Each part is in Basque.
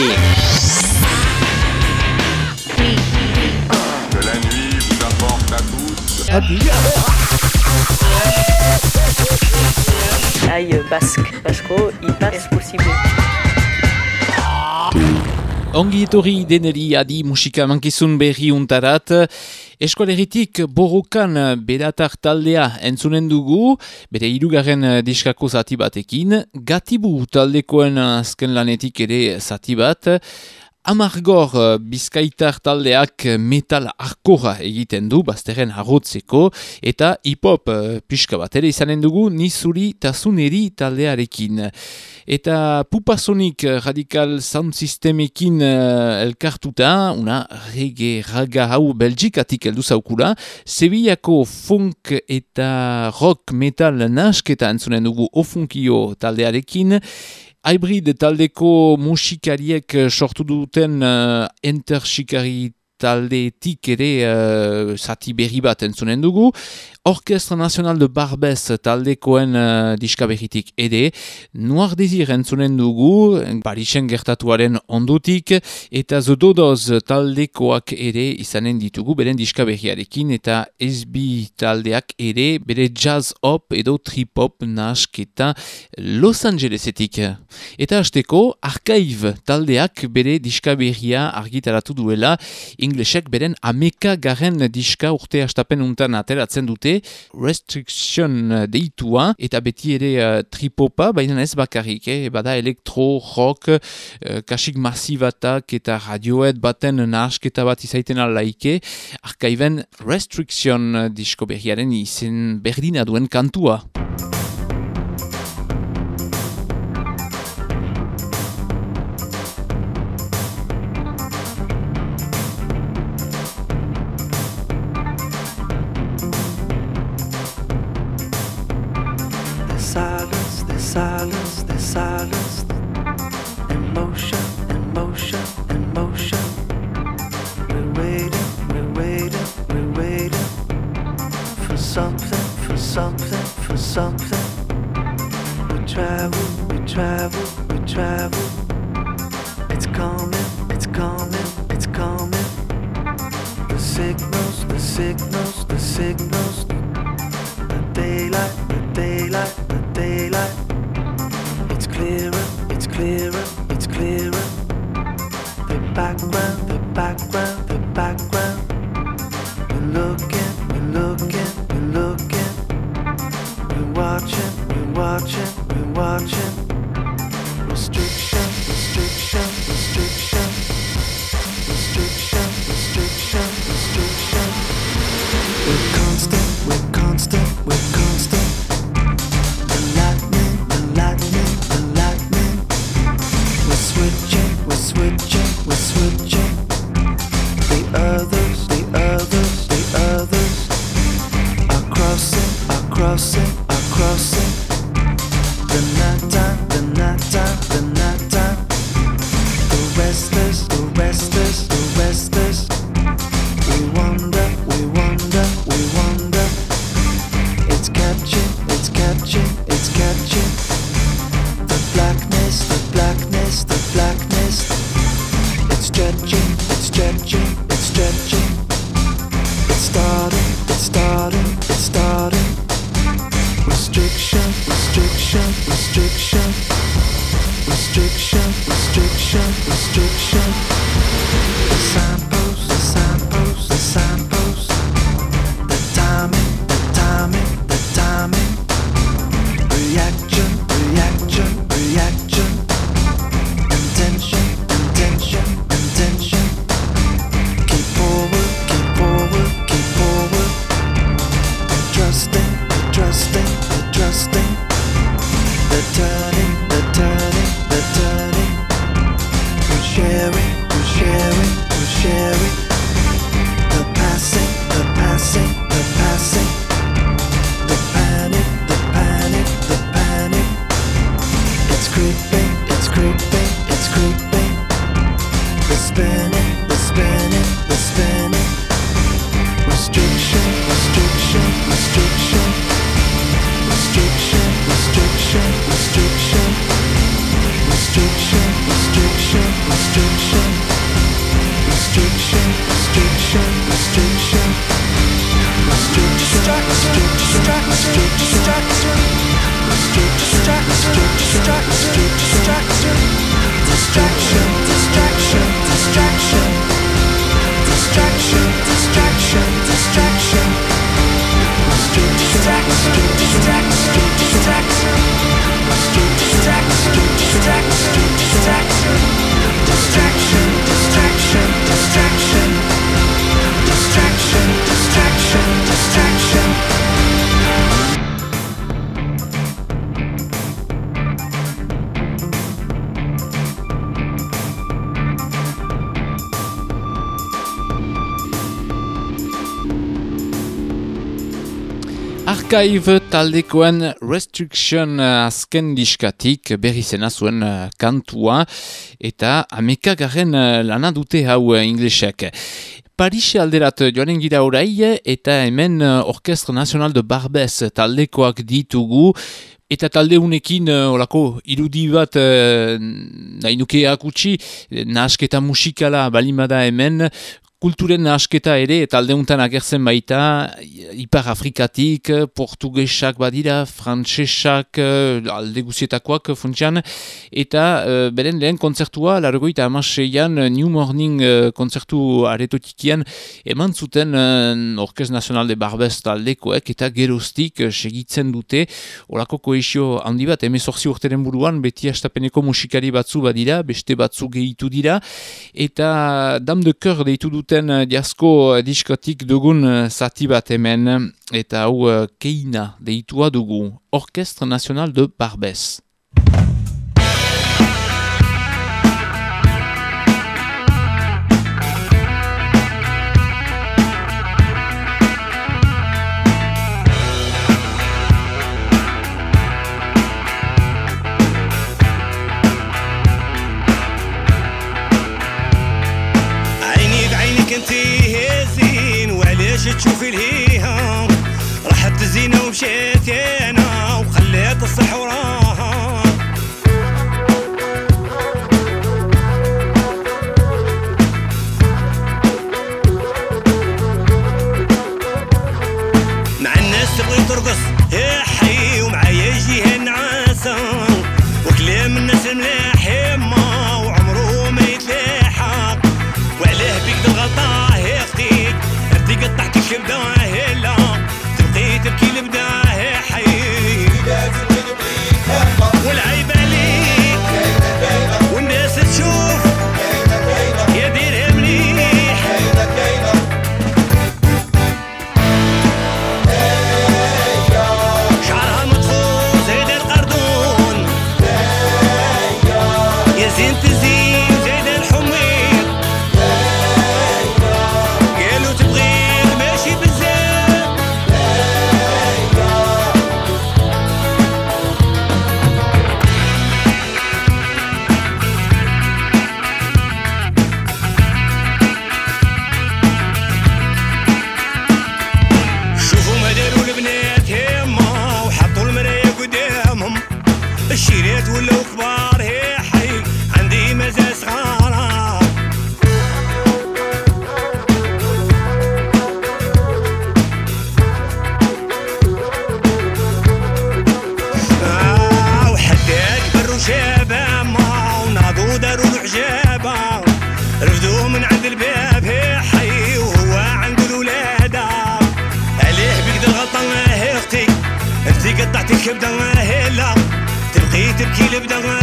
Que la nuit vous apporte à tous. Hay basque, basko, ipas, es posible. Ongi etorri deneri adi musika mankizun berri untarat. Eskualeritik borrokan beratar taldea entzunen dugu, bere irugarren diskako zati batekin, gatibu taldekoen azken lanetik ere zati bat, Amargor eh, bizkaitar taldeak metal arkora egiten du, bazterren harrotzeko, eta hip-hop uh, pixka bat ere izanen dugu nizuri tasuneri taldearekin. Eta pupasonik radikal sound systemekin uh, elkartuta, una rege raga hau belgikatik eldu zaukula, Sevillako funk eta rock metal nasketa entzunen dugu ofunkio taldearekin, Hybrid taldeko musikariek eh, sortu duten uh, enterxikari taldeetik ere uh, zati berri bat entzunen dugu. Orkestra Nacional de Barbez taldekoen uh, diska berritik ere. Noir Desir entzunen dugu, Parisen gertatuaren ondutik, eta Zododoz taldekoak ere izanen ditugu, beren diska berriarekin, eta SB taldeak ere, bere jazz hop edo trip hop nasketa Los Angelesetik. Eta hasteko, Archive taldeak bere diska berria argitaratu duela, inglesek beren ameka garen diska urte astapen untan ateratzen dute, restriction deitua, eta beti ere uh, tripopa, baina ez bakarrik, eh? bada elektro, rock, uh, kasik masibatak eta radioet baten nahasketa bat izaiten alaike, arkaiben restriction disko berriaren izen berdina duen kantua. Archive taldekoen Restriction uh, azken diskatik berri zena zuen uh, kantua eta amekagaren lana dute hau inglesek. Parise alderat joanen gira orai eta hemen Orkestra Nacional de Barbez taldekoak ditugu Eta talde unekin, olako, irudi bat, uh, nahi nuke akutsi, nahasketa musikala balimada hemen, kulturen asketa ere, eta aldeuntan agertzen baita, Ipar Afrikatik, Portugesak badira, Frantsesak, alde guzietakoak funtsian, eta uh, beren lehen kontzertua, largoita amaseian, New Morning uh, kontzertu aretotikian, eman zuten uh, Orkez Nazional de Barbez taldekoek, eta gerostik uh, segitzen dute, olako koesio handi bat, emezorzi urteren buruan, beti astapeneko musikari batzu badira, beste batzu gehitu dira, eta Dam de Coeur deitu dute, duten uh, diasko uh, diskotik dugun uh, zati bat hemen. Eta hau keina deitua dugu Orkestra Nacional de انتي هزين وعلاش تشوفي الهيهم راحت زينه ومشات عند الباب حي وهو عند الولادة. عليه بيقدر غلطان هي أختي. انت قطعتي الكبدة هي لا. تبقي تبكي البدا هي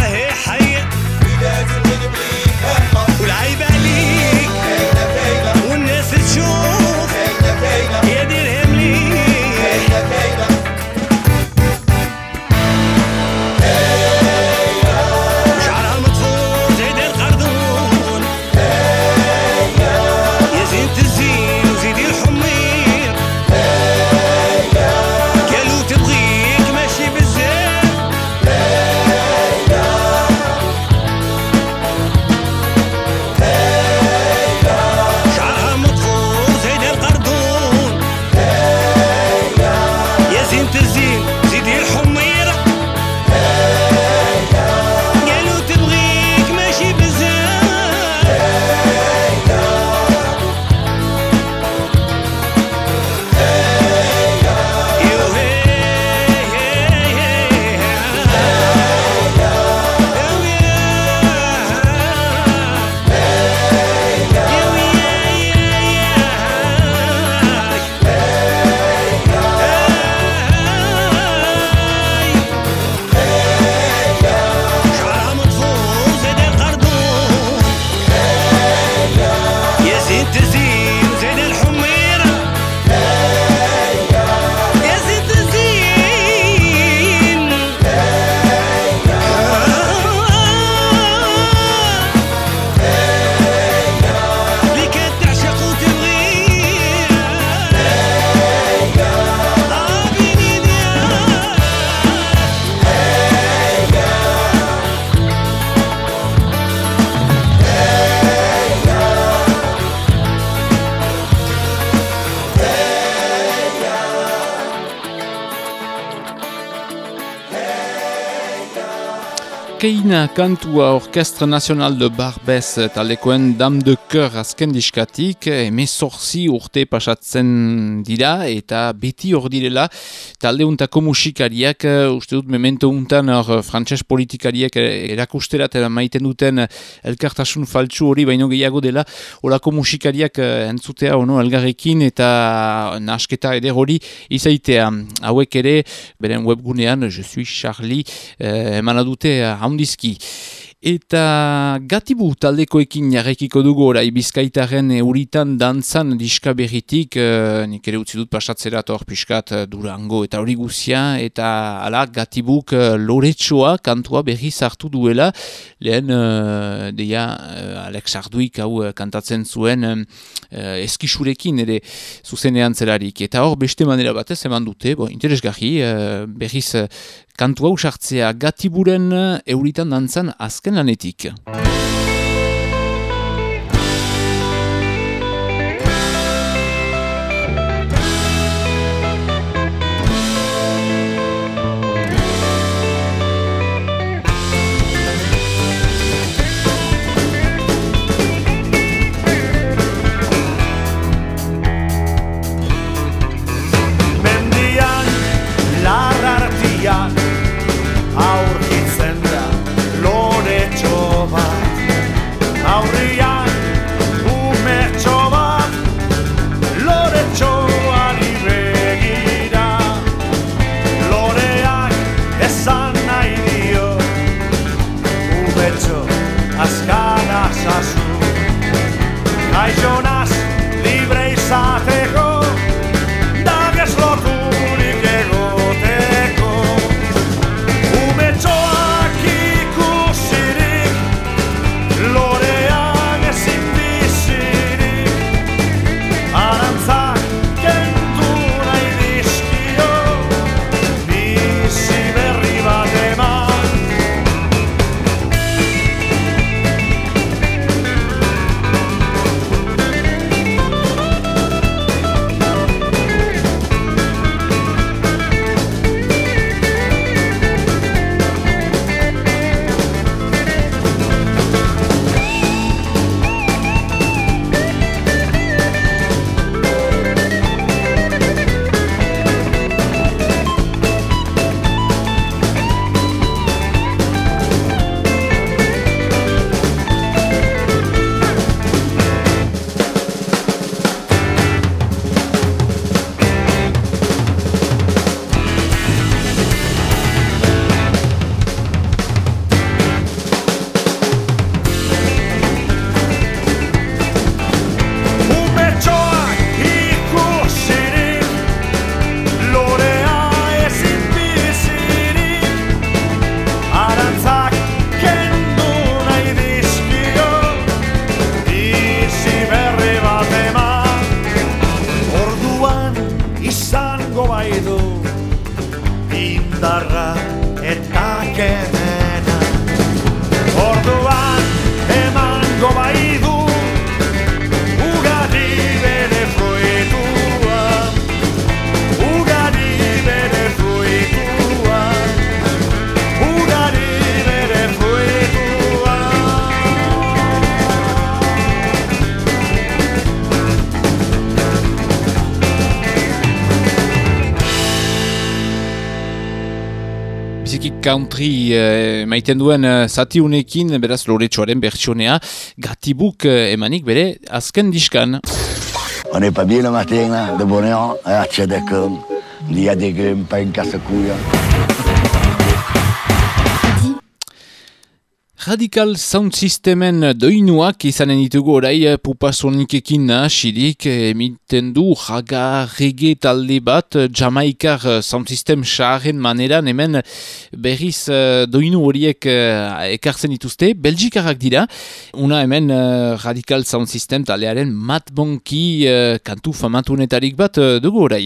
Arkeina kantua Orkestra Nacional de Barbez taldekoen Dam de Cœur azken diskatik, emezorzi urte pasatzen dira eta beti hor direla talde untako musikariak, uste dut memento untan hor frantses politikariak erakusterat eta maiten duten elkartasun faltsu hori baino gehiago dela horako musikariak entzutea ono elgarrekin eta nasketa eder hori izaitea. Hauek ere, beren webgunean, je suis Charlie, eh, emanadute handizki. Eta gatibu taldekoekin jarrekiko dugu orai bizkaitaren euritan dantzan diska berritik, e, nik ere utzi dut pasatzera hor piskat eh, durango eta hori guzia, eta ala gatibuk loretsoa kantua berri zartu duela, lehen e, deia Alex Arduik hau kantatzen zuen e, eskisurekin ere zuzenean zelarik. Eta hor beste manera batez eman dute, bo, interesgarri, e, berriz kantua usartzea gatiburen euritan dantzan azken lanetik. Country eh, maiten duen eh, zati unekin, beraz loretsoaren bertsionea, gatibuk eh, emanik bere azken diskan. On n'est pas bien le matin, là, de bonheur, à Tchadakam. Il y a des grumes, pas une casse-couille. Radical Sound Systemen doinuak izanen ditugu orai eh, pupa sonikekin nahasirik emiten du raga reggae talde bat eh, Jamaikar eh, Sound System saharen maneran hemen berriz eh, doinu horiek eh, ekartzen dituzte. Belgikarrak dira una hemen eh, Radical Sound System taldearen Matt Bonki eh, kantu famatunetarik bat eh, dugu orai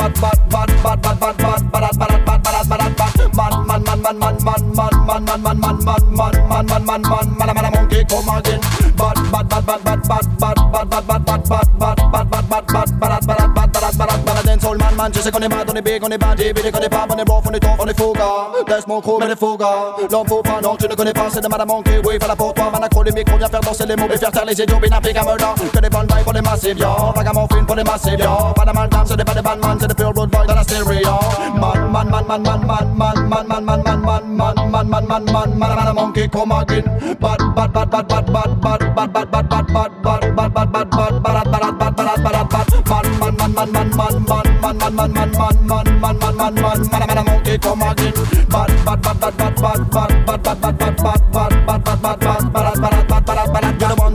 come again. Bad, bad, bad, bad, bad, bad, bad. man just on the mad, on the big, on the bandy, big on the pop, on the rough, on the top, on the fouga. Laisse mon crew, mais les fougas. L'homme faut pas, non, tu ne connais pas, c'est de madame manqué. Oui, voilà pour toi, man, accro les micros, viens faire danser les mots, et faire les idiots, bien appliqué à meurtre. Que des bonnes pour les massives, yo. Vagamment fine pour les massives, yo. Pas de mal c'est pas des bad man, c'est des pure road boy dans la stereo. Man, man, man, man, man, man, man, man, man, man, man, man, man, man, man, man, man, man, man, monkey come again. Bad, bad, bad, bad, bad, bad, bad, bad, bad, bad, bad, man, bad, bad, bad, bad, bad, bad, bad, bad, bad, man, man, man, man, man, man, man, man, man, man, man, man, monkey, come again. Bad, bad, bad, bad, bad, bad, bad, bad, bad, bad, bad, bad, bad, bad, bad, bad, bad, bad, bad, bad,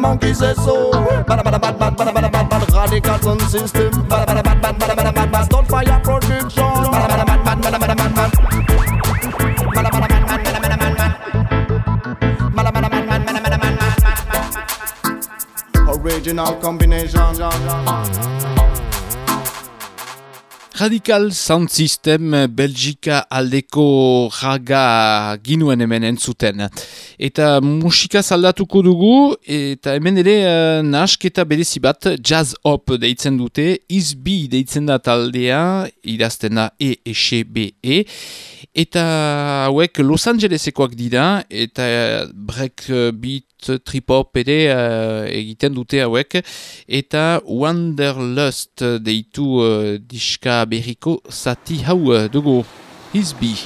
Monkey says so. Radical sun system. Stone fire production. original combination. Radical Sound System Belgika aldeko raga ginuen hemen entzuten. Eta musika zaldatuko dugu, eta hemen ere uh, nasketa berezi bat jazz hop deitzen dute, izbi deitzen da taldea, idazten da E, E, E, eta hauek Los Angelesekoak dira, eta break beat trip-hop ere uh, egiten dute hauek, eta Wanderlust deitu uh, diska berriko zati hau uh, dugu, izbi.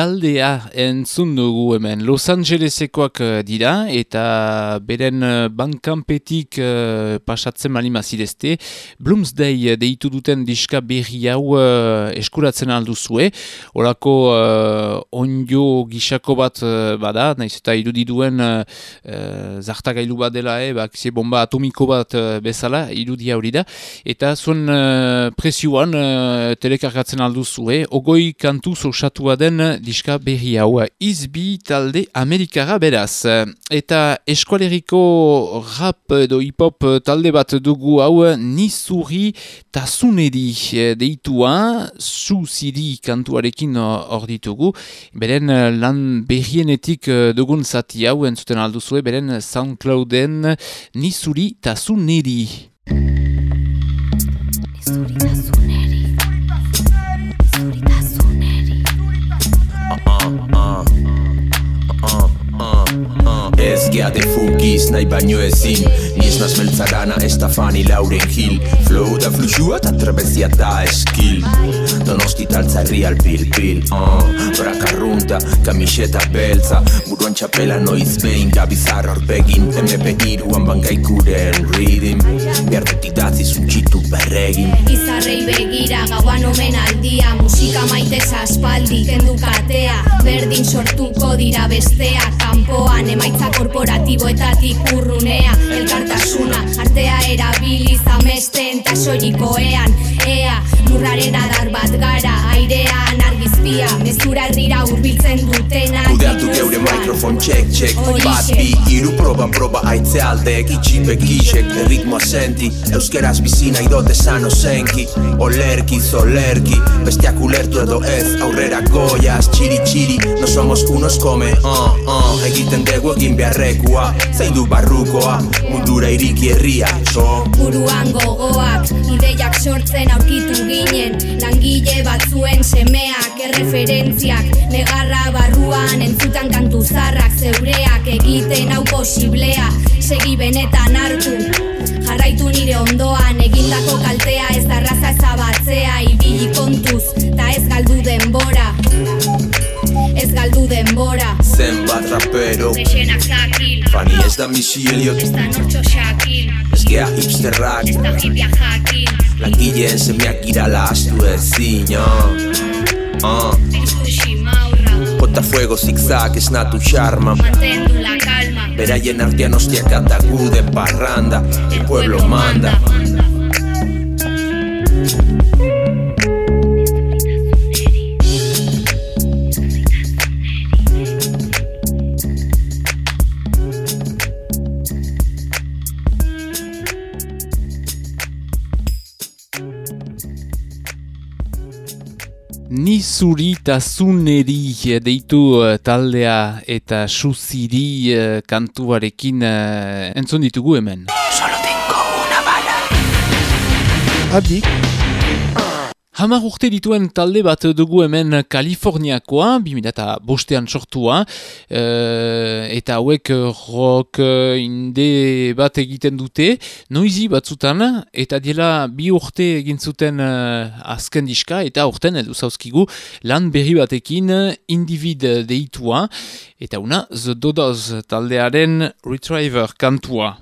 Taldea entzun dugu hemen. Los Angelesekoak eh, dira eta beren eh, bankanpetik uh, pasatzen mali mazidezte. Bloomsday deitu duten diska berri hau uh, eskuratzen alduzue. Horako uh, onjo gisako bat bada naiz eta irudi duen uh, zartagailu bat dela eh, bak, bomba atomiko bat bezala irudi hori da. Eta zuen uh, presioan uh, telekargatzen alduzue. Ogoi kantu osatua den diska berri hau izbi talde amerikara beraz. Eta eskualeriko rap edo hip-hop talde bat dugu hau nizuri tasunedi deitua, zu ziri kantuarekin hor ditugu. Beren lan berrienetik dugun zati hau entzuten alduzue, beren Soundclouden nizuri tasunedi. Nizuri tasunedi. Geate fugiz nahi baino ezin. Ni ez naz meltzarana ez da fani lauren hil Flow da fluxua eta trebezia da eskil. Donosti taltzarri al pil pil uh. Brakarrunta, kamiseta beltza. Buruan txapela noiz behin Gabizar begin. MP iruan bangaikuren reading Behar beti datzi zuntxitu berregin. Izarrei begira gauan omen aldia Musika maite aspaldi kendu katea. Berdin sortuko dira bestea Kampoan emaitza korporatiboetatik urrunea Elkartasuna, artea erabiliz amesten ta soilikoean Ea, lurraren adar bat gara, airean argizpia Mezura herrira urbiltzen dutena. Kudeatu geure mikrofon txek txek Bat bi, iru proba proba aitze aldek Itxipek isek, ritmoa senti. Euskeraz bizina idote sano zenki Olerki, zolerki. Bestiak ulertu edo ez, aurrera goiaz. Txiri txiri, no somos unos come uh, uh, Egiten dugu egin beharrekoa. Zein du barrukoa, mundura iriki herria so. Buruan gogoak, ideiak sortzen aurkitu ginen. Langile batzuen semeak, erreferentziak? Negarra barruan entzutan kantu zarrak Zeureak egiten hau posiblea. Segi benetan hartu Jarraitu nire ondoan. Egindako kaltea ez arraza ezabatzea Ibili kontuz, ta ez galdu denbora. Ez galdu denbora. Zenbat rapero. Zexenak zakil Fani ez da misi heliot Ez da nortxo xakil Ez gea hipsterrak. Ez da hipia jakil Langileen semeak irala astu ezin Uh. Botafuego, zigzag, esna tu charma. Mantendo la calma. Verá llenarte a nostia catagú parranda. El pueblo manda. Zuri eta zuneri deitu uh, taldea eta suziri uh, kantuarekin uh, entzun ditugu hemen. Solo tengo una bala Adik. Hamar urte dituen talde bat dugu hemen Kaliforniakoa, 2000 bostean sortua, e, eta hauek rock inde bat egiten dute, noizi batzutan, eta dela bi urte egin zuten azken diska, eta urten edu zauzkigu lan berri batekin individ deitua, eta una The Dodos taldearen Retriever kantua.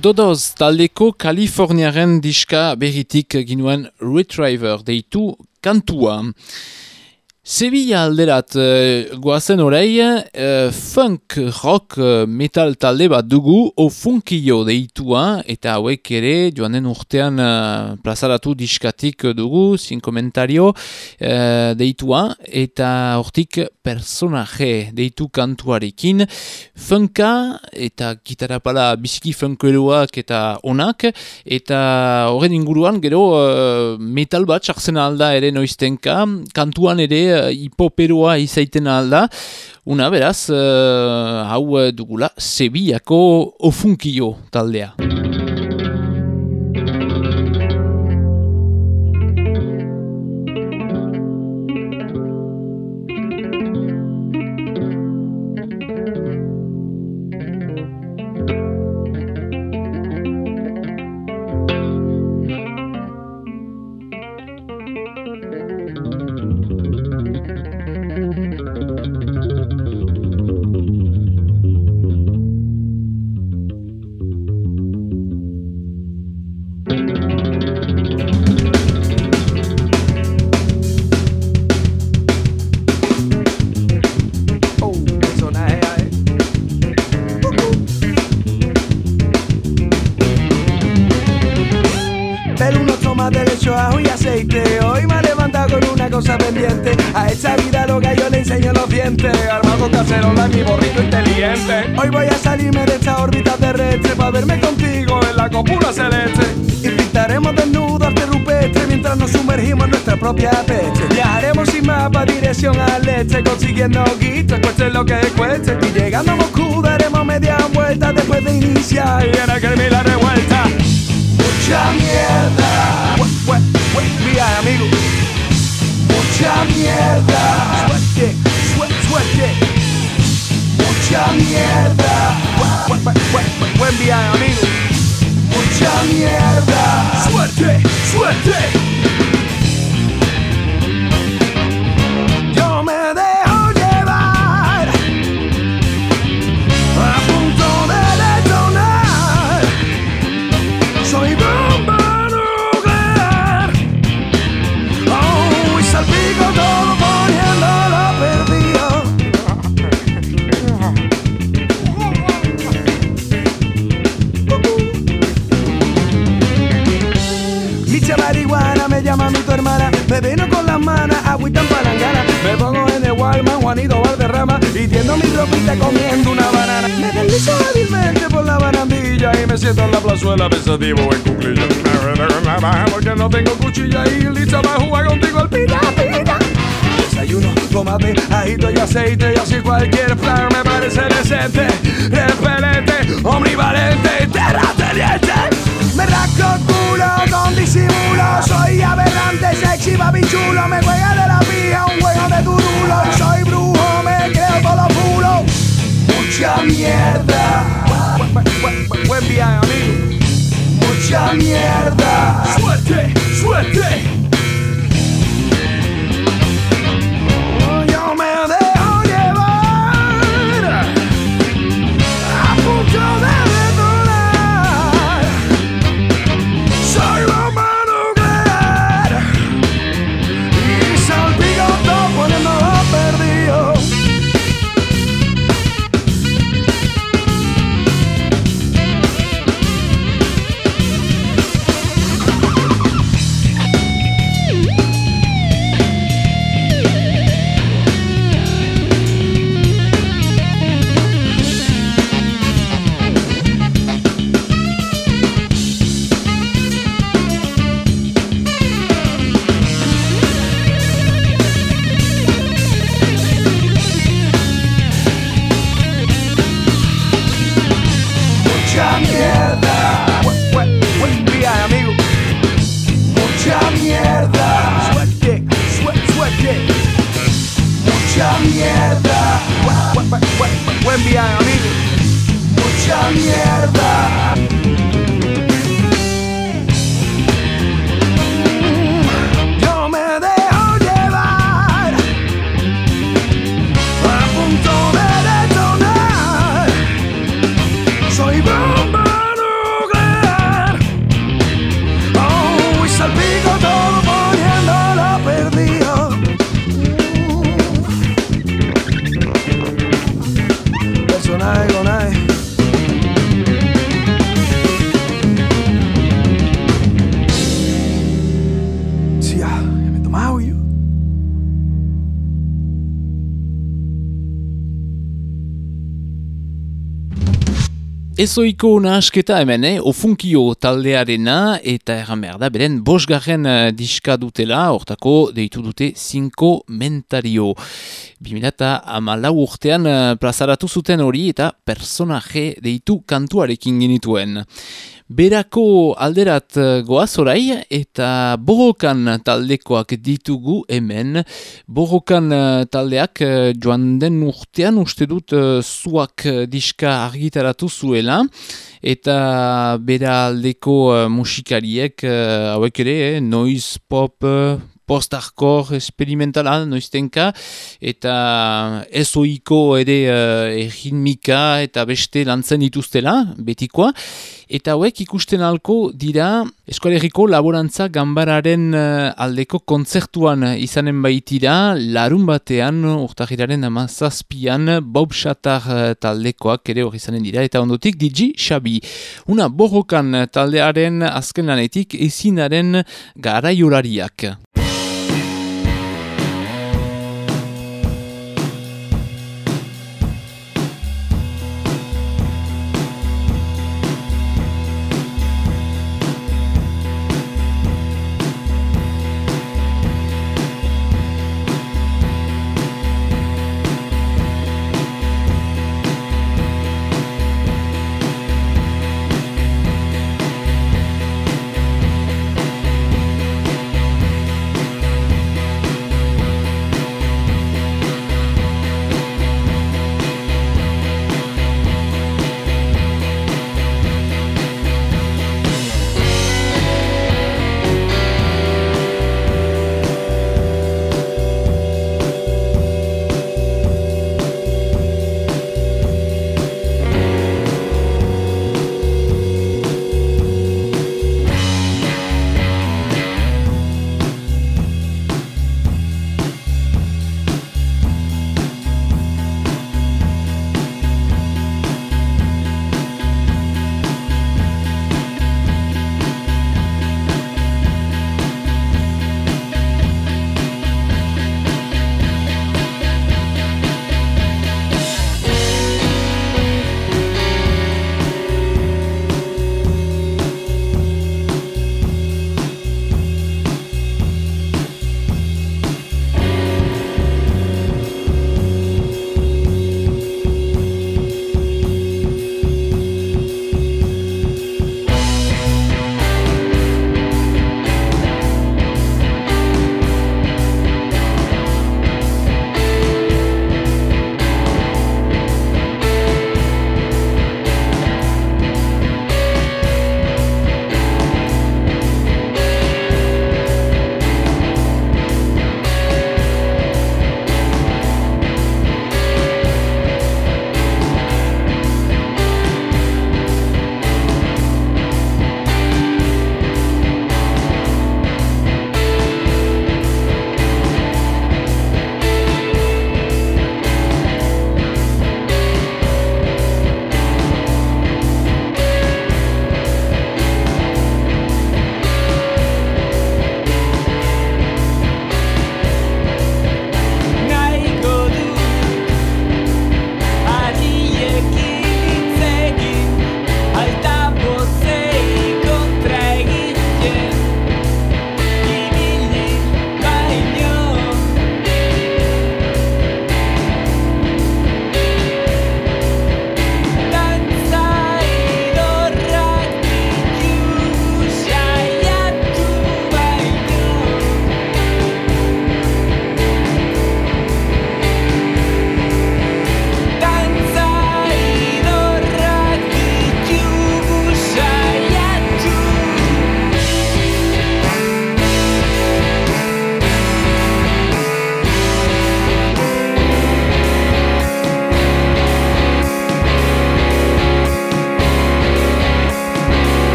The Dodos taldeko Kaliforniaren diska berritik ginuen Retriver deitu kantua. Sevilla alderat uh, goazen orei, uh, funk rock uh, metal talde bat dugu o funkio deitua eta hauek ere joan den urtean uh, plazaratu diskatik dugu, zin komentario uh, deitua eta hortik personaje deitu kantuarekin. Funka eta gitarapala biziki funkeroak eta onak. Eta horren inguruan gero uh, metal bat sartzen alda ere noiztenka. Kantuan ere uh, hipoperoa izaiten alda una beraz uh, hau dugula Sevillako ofunkio taldea Hoy voy a salirme de esta órbita terrestre para verme contigo en la cópula celeste. Y pintaremos desnudos de rupestre mientras nos sumergimos en nuestra propia peste. Viajaremos sin mapa, dirección al este, consiguiendo guitas, cueste lo que cueste. Y llegando a Moscú daremos media vuelta después de iniciar. Y en aquel mil la revuelta. Mucha mierda. Amigo. Mucha mierda. Suerte, suerte, suerte. Mucha mierda. Buen, viaje, amigo. Mucha mierda. Suerte, suerte. Marihuana me llama mi tu hermana. Me vino con las manos, agüita en palangana Me pongo en el Walmart, Juanito Valderrama Y tiendo mi ropita comiendo una banana. Me deslizo hábilmente por la barandilla Y me siento en la plazuela pensativo en cuclilla Porque no tengo cuchilla y lista para jugar contigo al pita pita. Desayuno, tomate, ajito y aceite Y así cualquier plan me parece decente Repelente, omnivalente, terrateniente El culo con disimulo. Soy aberrante, sexy, babi chulo. Me juega de la vía, un juego de turulo soy brujo, me creo todo puro Mucha mierda. Buen viaje, amigo. Mucha mierda. Suerte, suerte yeah. Ezoiko nahasketa hemen, eh? ofunkio taldearena eta erran behar da, beren bosgarren uh, diska dutela, hortako deitu dute zinko mentario. 2000 amalau urtean uh, plazaratu zuten hori eta personaje deitu kantuarekin genituen. Berako alderat eh, goaz orai eta borrokan taldekoak ditugu hemen. Borrokan eh, taldeak eh, joan den urtean uste dut zuak diska argitaratu zuela. Eta bera aldeko musikariek hauek ere, eh, noise pop, eh, post-hardcore experimentala noiztenka eta ez ohiko ere uh, erritmika eta beste lantzen dituztela, betikoa. Eta hauek ikusten halko dira Eskoaleriko laborantza gambararen uh, aldeko kontzertuan izanen baitira, larun batean, urtahiraren amazazpian, Bob Shatar uh, taldekoak ere hori izanen dira, eta ondotik Digi Xabi. Una borrokan taldearen azken lanetik ezinaren garaiolariak.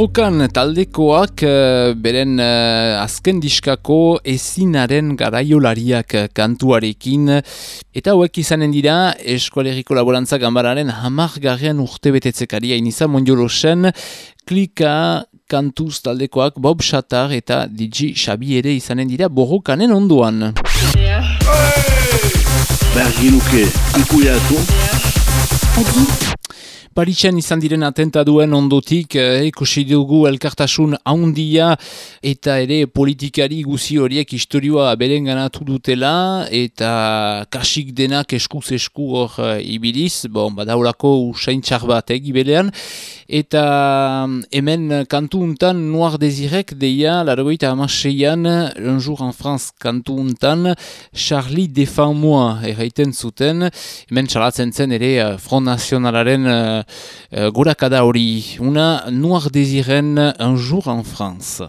Borrokan taldekoak eh, beren eh, azken diskako ezinaren garaiolariak eh, kantuarekin eta hauek izanen dira eskualeriko laborantza gambararen hamargarren urte betetzekaria iniza monjolosen klika kantuz taldekoak Bob Shatar eta Digi Xabi ere izanen dira borrokanen onduan. Berginuke ikuiatu. Paritxan izan diren atentaduen ondotik eh, ikusi dugu elkartasun haundia eta ere politikari guzi horiek historioa beren ganatu dutela eta kasik denak eskuz esku hor eh, ibiliz, bon, badaurako usain txar bat egibelean eta mm, hemen kantu untan Noir Desirek deia larogeita amaseian Un jour en France kantu untan Charlie moi erraiten zuten. Hemen txalatzen zen ere eh, Front Nationalaren eh, eh, gorakada hori una Noir Un jour en France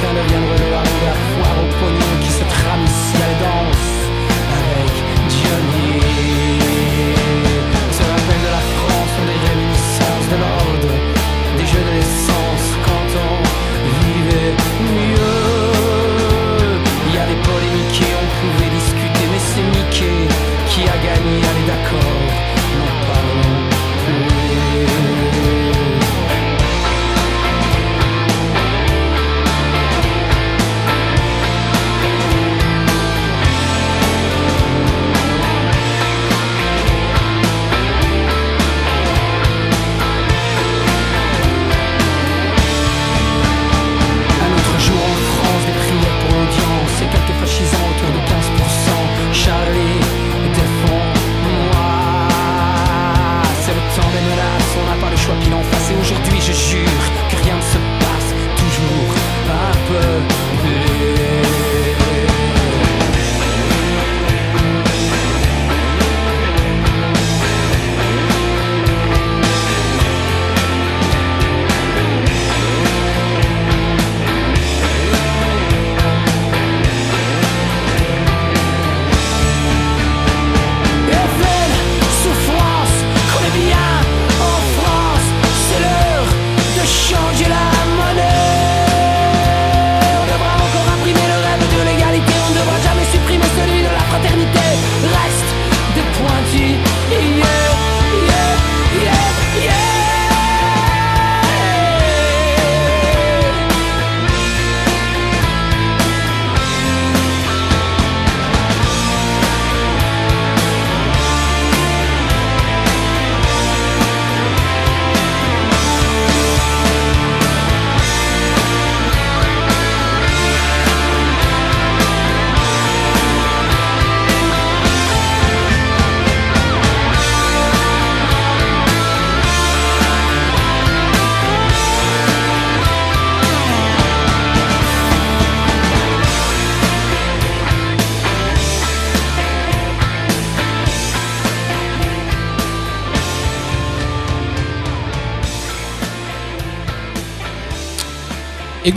kind of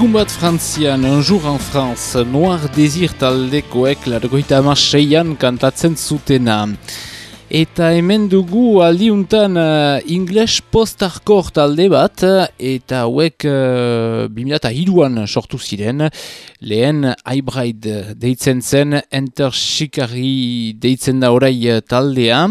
Egun bat Frantzian, Un jour en France, Noir Désir taldekoek largoita ama seian kantatzen zutena. Eta hemen dugu aldiuntan uh, English post-hardcore talde bat, eta hauek uh, 2002an sortu ziren, lehen Hybrid deitzen zen, Enter Shikari deitzen da orai taldea,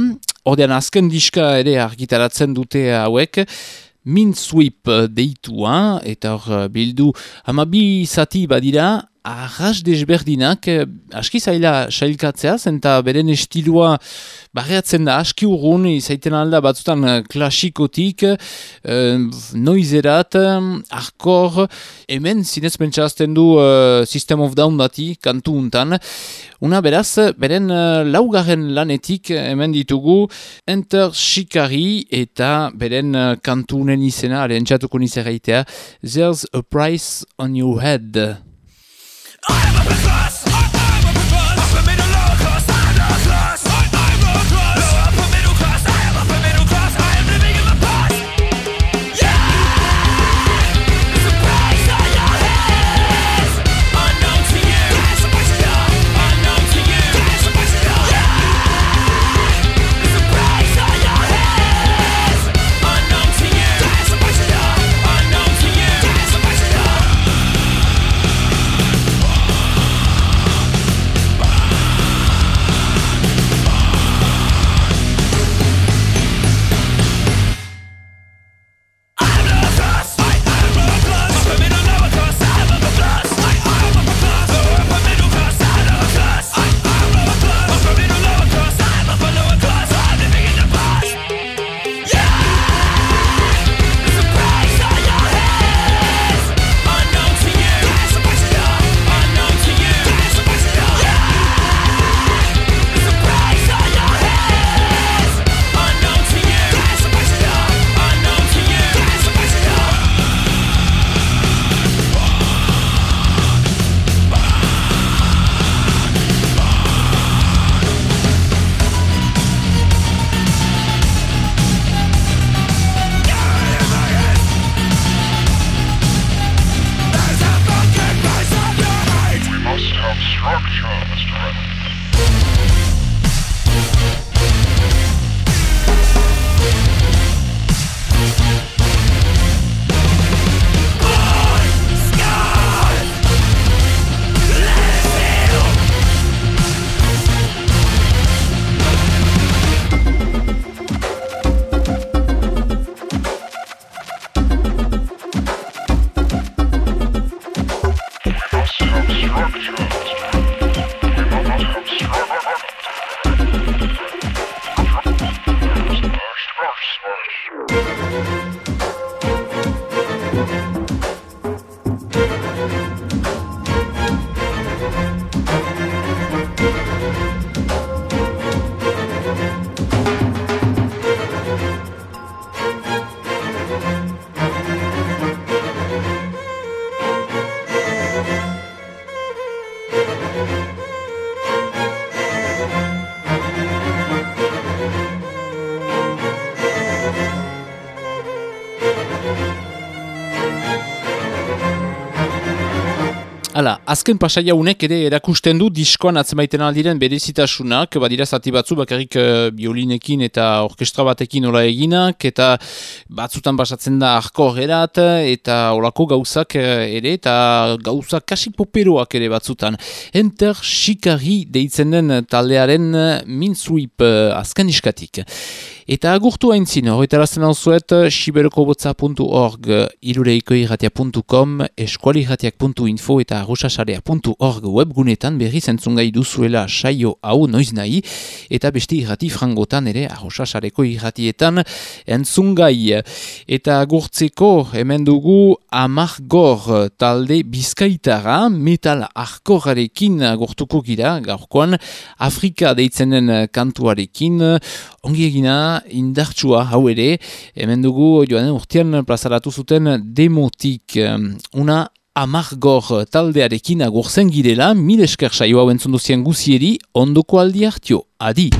ordean azken diska ere argitaratzen dute hauek, Min Sweep deitua, eta hor bildu hamabi zati badira, arras desberdinak, eh, aski zaila sailkatzea, zenta beren estilua barreatzen da aski urrun, izaiten alda batzutan eh, klasikotik, eh, noizerat, arkor, hemen zinez pentsazten du eh, System of Down dati, kantu untan. Una beraz, beren eh, laugarren lanetik hemen ditugu Enter Shikari eta beren eh, kantu unen izena, aren txatuko nizerreitea, There's a price on your head. I am a! Azken pasaia unek ere erakusten du diskoan atzemaiten aldiren berezitasunak, badira zati batzu bakarrik uh, biolinekin eta orkestra batekin nola eginak, eta batzutan basatzen da arko erat, eta olako gauzak uh, ere, eta gauzak kasi poperoak ere batzutan. Enter Shikari deitzen den taldearen minsweep uh, azken iskatik. Eta agurtu haintzin, horretarazten hau zuet, siberokobotza.org, irureikoirratia.com, eskualirratiak.info eta arrosasarea.org webgunetan berri zentzungai duzuela saio hau noiz nahi, eta beste irrati frangotan ere arrosasareko irratietan entzungai. Eta agurtzeko hemen dugu amargor talde bizkaitara, metal arkorarekin agurtuko gira, gaurkoan, Afrika deitzen den kantuarekin, ongi egina, indartsua hau ere, hemen dugu joan urtean plazaratu zuten demotik una amargor taldearekin agurzen girela, mil esker saio hau entzunduzien guzieri, ondoko aldi hartio, adi!